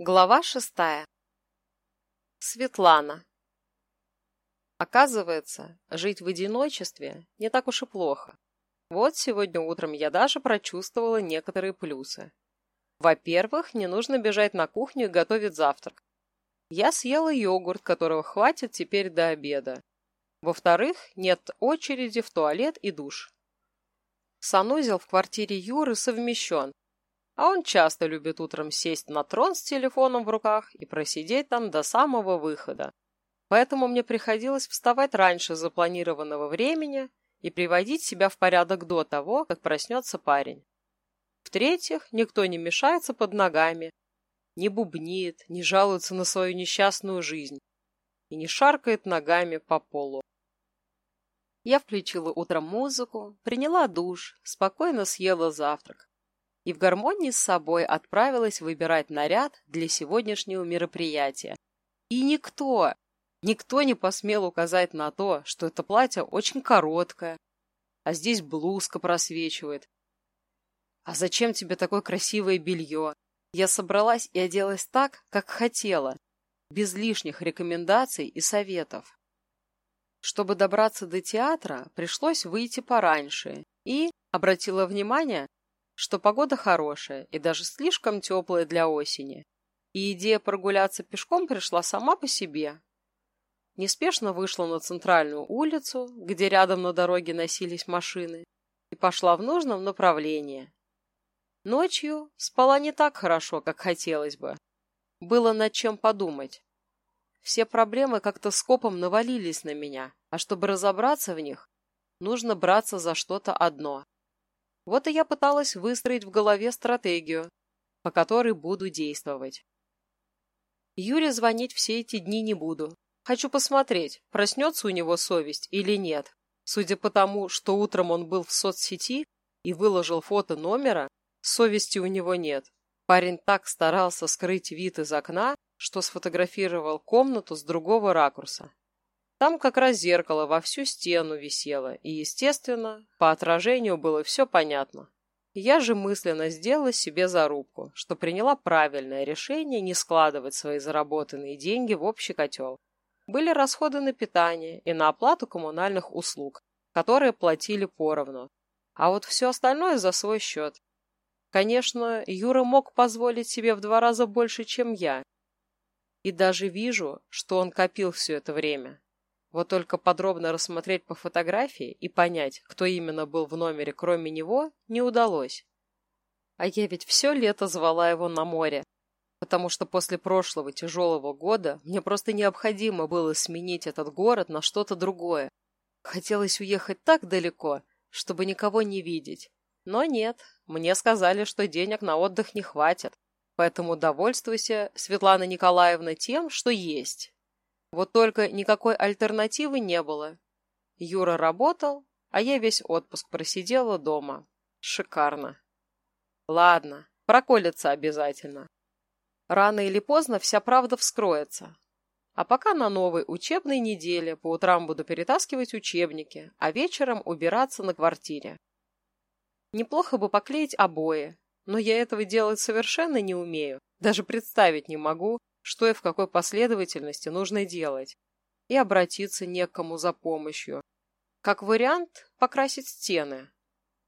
Глава шестая. Светлана. Оказывается, жить в одиночестве не так уж и плохо. Вот сегодня утром я даже прочувствовала некоторые плюсы. Во-первых, не нужно бежать на кухню и готовить завтрак. Я съела йогурт, которого хватит теперь до обеда. Во-вторых, нет очереди в туалет и душ. Санузел в квартире Юры совмещен, а он часто любит утром сесть на трон с телефоном в руках и просидеть там до самого выхода. Поэтому мне приходилось вставать раньше запланированного времени и приводить себя в порядок до того, как проснется парень. В-третьих, никто не мешается под ногами, не бубнит, не жалуется на свою несчастную жизнь и не шаркает ногами по полу. Я включила утром музыку, приняла душ, спокойно съела завтрак и в гармонии с собой отправилась выбирать наряд для сегодняшнего мероприятия. И никто, никто не посмел указать на то, что это платье очень короткое, а здесь блузка просвечивает. А зачем тебе такое красивое белье? Я собралась и оделась так, как хотела, без лишних рекомендаций и советов. Чтобы добраться до театра, пришлось выйти пораньше и, обратила внимание, что погода хорошая и даже слишком теплая для осени, и идея прогуляться пешком пришла сама по себе. Неспешно вышла на центральную улицу, где рядом на дороге носились машины, и пошла в нужном направлении. Ночью спала не так хорошо, как хотелось бы. Было над чем подумать. Все проблемы как-то скопом навалились на меня, а чтобы разобраться в них, нужно браться за что-то одно. Вот и я пыталась выстроить в голове стратегию, по которой буду действовать. Юре звонить все эти дни не буду. Хочу посмотреть, проснется у него совесть или нет. Судя по тому, что утром он был в соцсети и выложил фото номера, совести у него нет. Парень так старался скрыть вид из окна, что сфотографировал комнату с другого ракурса. Там как раз зеркало во всю стену висело, и, естественно, по отражению было все понятно. Я же мысленно сделала себе зарубку, что приняла правильное решение не складывать свои заработанные деньги в общий котел. Были расходы на питание и на оплату коммунальных услуг, которые платили поровну. А вот все остальное за свой счет. Конечно, Юра мог позволить себе в два раза больше, чем я. И даже вижу, что он копил все это время. Вот только подробно рассмотреть по фотографии и понять, кто именно был в номере, кроме него, не удалось. А я ведь все лето звала его на море, потому что после прошлого тяжелого года мне просто необходимо было сменить этот город на что-то другое. Хотелось уехать так далеко, чтобы никого не видеть. Но нет, мне сказали, что денег на отдых не хватит, поэтому довольствуйся, Светлана Николаевна, тем, что есть. Вот только никакой альтернативы не было. Юра работал, а я весь отпуск просидела дома. Шикарно. Ладно, проколется обязательно. Рано или поздно вся правда вскроется. А пока на новой учебной неделе по утрам буду перетаскивать учебники, а вечером убираться на квартире. Неплохо бы поклеить обои, но я этого делать совершенно не умею. Даже представить не могу, что и в какой последовательности нужно делать, и обратиться не к кому за помощью. Как вариант, покрасить стены.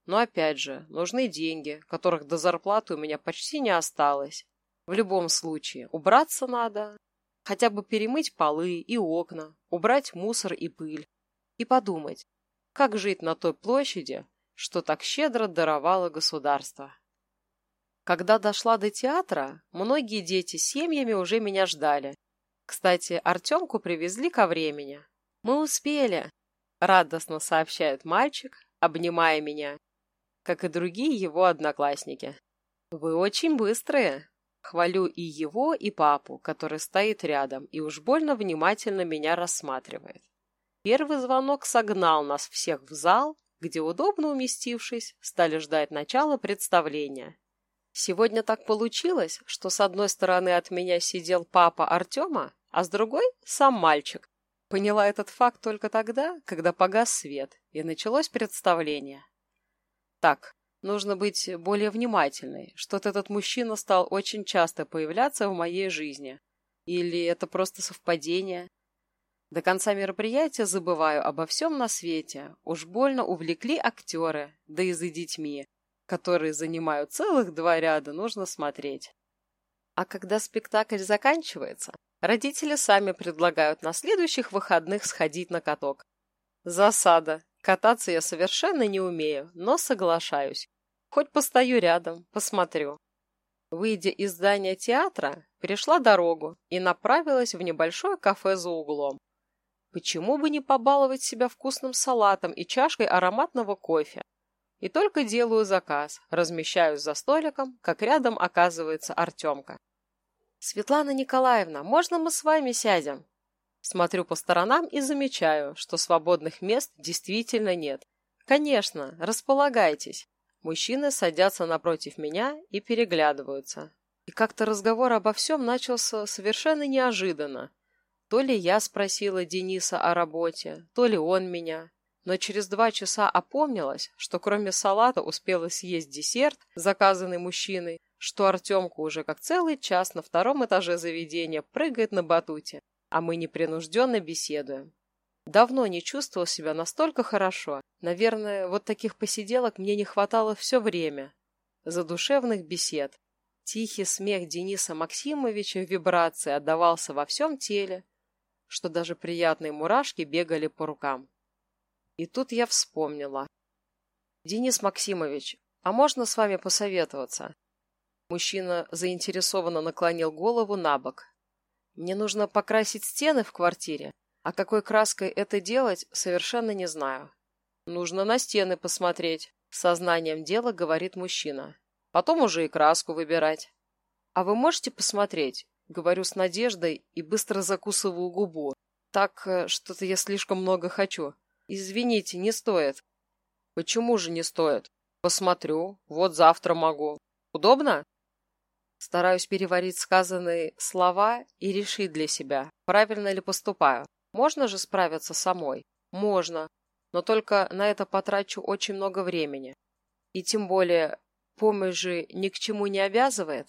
Но опять же, нужны деньги, которых до зарплаты у меня почти не осталось. В любом случае, убраться надо, хотя бы перемыть полы и окна, убрать мусор и пыль, и подумать, как жить на той площади, что так щедро даровало государство. Когда дошла до театра, многие дети с семьями уже меня ждали. Кстати, Артемку привезли ко времени. «Мы успели», — радостно сообщает мальчик, обнимая меня, как и другие его одноклассники. «Вы очень быстрые», Хвалю и его, и папу, который стоит рядом и уж больно внимательно меня рассматривает. Первый звонок согнал нас всех в зал, где, удобно уместившись, стали ждать начала представления. Сегодня так получилось, что с одной стороны от меня сидел папа Артема, а с другой – сам мальчик. Поняла этот факт только тогда, когда погас свет, и началось представление. Так, Нужно быть более внимательной. Что-то этот мужчина стал очень часто появляться в моей жизни. Или это просто совпадение? До конца мероприятия забываю обо всем на свете. Уж больно увлекли актеры, да и за детьми, которые занимают целых два ряда, нужно смотреть. А когда спектакль заканчивается, родители сами предлагают на следующих выходных сходить на каток. Засада. Кататься я совершенно не умею, но соглашаюсь. Хоть постою рядом, посмотрю. Выйдя из здания театра, перешла дорогу и направилась в небольшое кафе за углом. Почему бы не побаловать себя вкусным салатом и чашкой ароматного кофе? И только делаю заказ, размещаюсь за столиком, как рядом оказывается Артемка. «Светлана Николаевна, можно мы с вами сядем?» Смотрю по сторонам и замечаю, что свободных мест действительно нет. Конечно, располагайтесь. Мужчины садятся напротив меня и переглядываются. И как-то разговор обо всем начался совершенно неожиданно. То ли я спросила Дениса о работе, то ли он меня. Но через два часа опомнилась, что кроме салата успела съесть десерт, заказанный мужчиной, что Артемка уже как целый час на втором этаже заведения прыгает на батуте, а мы непринужденно беседуем. Давно не чувствовал себя настолько хорошо. Наверное, вот таких посиделок мне не хватало все время. Задушевных бесед. Тихий смех Дениса Максимовича в вибрации отдавался во всем теле, что даже приятные мурашки бегали по рукам. И тут я вспомнила. «Денис Максимович, а можно с вами посоветоваться?» Мужчина заинтересованно наклонил голову на бок. «Мне нужно покрасить стены в квартире, а какой краской это делать, совершенно не знаю. Нужно на стены посмотреть, сознанием дела говорит мужчина. Потом уже и краску выбирать. А вы можете посмотреть? Говорю с надеждой и быстро закусываю губу. Так, э, что-то я слишком много хочу. Извините, не стоит. Почему же не стоит? Посмотрю. Вот завтра могу. Удобно? Стараюсь переварить сказанные слова и решить для себя, правильно ли поступаю. Можно же справиться самой? Можно, но только на это потрачу очень много времени. И тем более, помощь же ни к чему не обязывает.